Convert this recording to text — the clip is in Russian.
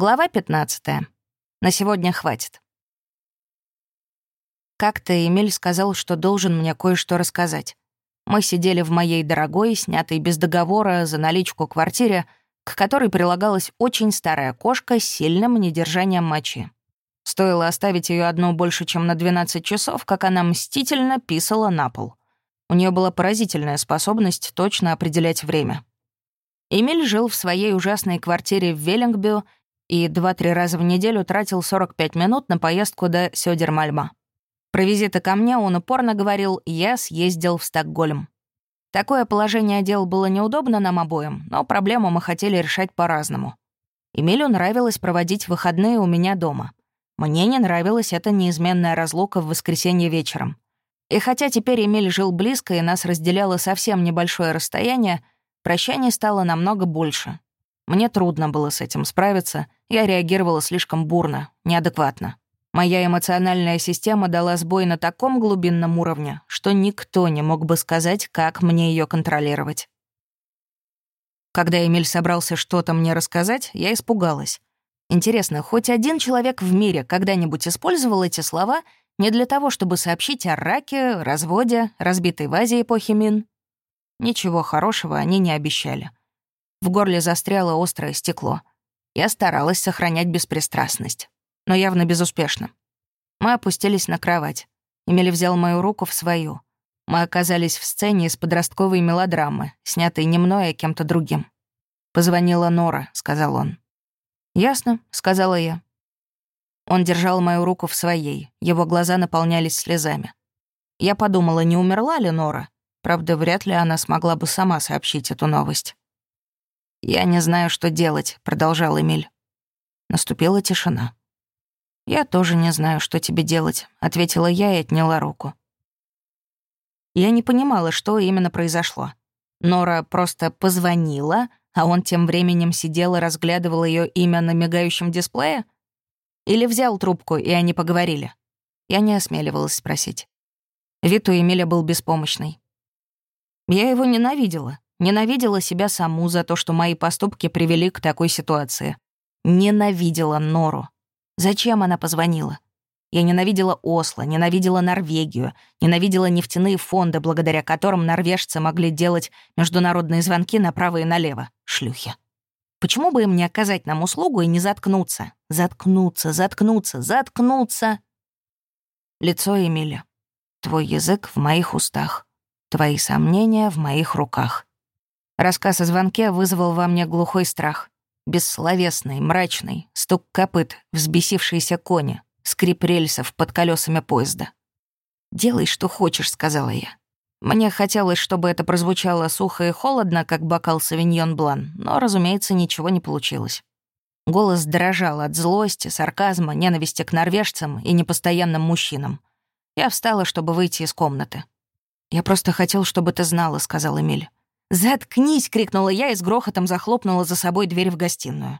Глава 15. На сегодня хватит. Как-то Эмиль сказал, что должен мне кое-что рассказать. Мы сидели в моей дорогой, снятой без договора за наличку квартире, к которой прилагалась очень старая кошка с сильным недержанием мочи. Стоило оставить ее одну больше, чем на 12 часов, как она мстительно писала на пол. У нее была поразительная способность точно определять время. Эмиль жил в своей ужасной квартире в Веллингбю и два-три раза в неделю тратил 45 минут на поездку до Сёдермальма. Про визиты ко мне он упорно говорил «я съездил в Стокгольм». Такое положение дел было неудобно нам обоим, но проблему мы хотели решать по-разному. Эмилю нравилось проводить выходные у меня дома. Мне не нравилась эта неизменная разлука в воскресенье вечером. И хотя теперь Эмиль жил близко и нас разделяло совсем небольшое расстояние, прощаний стало намного больше. Мне трудно было с этим справиться, я реагировала слишком бурно, неадекватно. Моя эмоциональная система дала сбой на таком глубинном уровне, что никто не мог бы сказать, как мне ее контролировать. Когда Эмиль собрался что-то мне рассказать, я испугалась. Интересно, хоть один человек в мире когда-нибудь использовал эти слова не для того, чтобы сообщить о раке, разводе, разбитой вазе эпохи Мин? Ничего хорошего они не обещали. В горле застряло острое стекло. Я старалась сохранять беспристрастность но явно безуспешно. Мы опустились на кровать. Эмили взял мою руку в свою. Мы оказались в сцене из подростковой мелодрамы, снятой не мной, а кем-то другим. «Позвонила Нора», — сказал он. «Ясно», — сказала я. Он держал мою руку в своей, его глаза наполнялись слезами. Я подумала, не умерла ли Нора. Правда, вряд ли она смогла бы сама сообщить эту новость. «Я не знаю, что делать», — продолжал Эмиль. Наступила тишина. «Я тоже не знаю, что тебе делать», — ответила я и отняла руку. Я не понимала, что именно произошло. Нора просто позвонила, а он тем временем сидел и разглядывал ее имя на мигающем дисплее? Или взял трубку, и они поговорили? Я не осмеливалась спросить. Вид у Эмиля был беспомощный. Я его ненавидела. Ненавидела себя саму за то, что мои поступки привели к такой ситуации. Ненавидела Нору. Зачем она позвонила? Я ненавидела Осло, ненавидела Норвегию, ненавидела нефтяные фонды, благодаря которым норвежцы могли делать международные звонки направо и налево. Шлюхи. Почему бы им не оказать нам услугу и не заткнуться? Заткнуться, заткнуться, заткнуться. Лицо Эмиля. Твой язык в моих устах. Твои сомнения в моих руках. Рассказ о звонке вызвал во мне глухой страх бессловесный, мрачный, стук копыт, взбесившиеся кони, скрип рельсов под колесами поезда. «Делай, что хочешь», — сказала я. Мне хотелось, чтобы это прозвучало сухо и холодно, как бокал савиньон блан, но, разумеется, ничего не получилось. Голос дрожал от злости, сарказма, ненависти к норвежцам и непостоянным мужчинам. Я встала, чтобы выйти из комнаты. «Я просто хотел, чтобы ты знала», — сказал Эмиль. «Заткнись!» — крикнула я и с грохотом захлопнула за собой дверь в гостиную.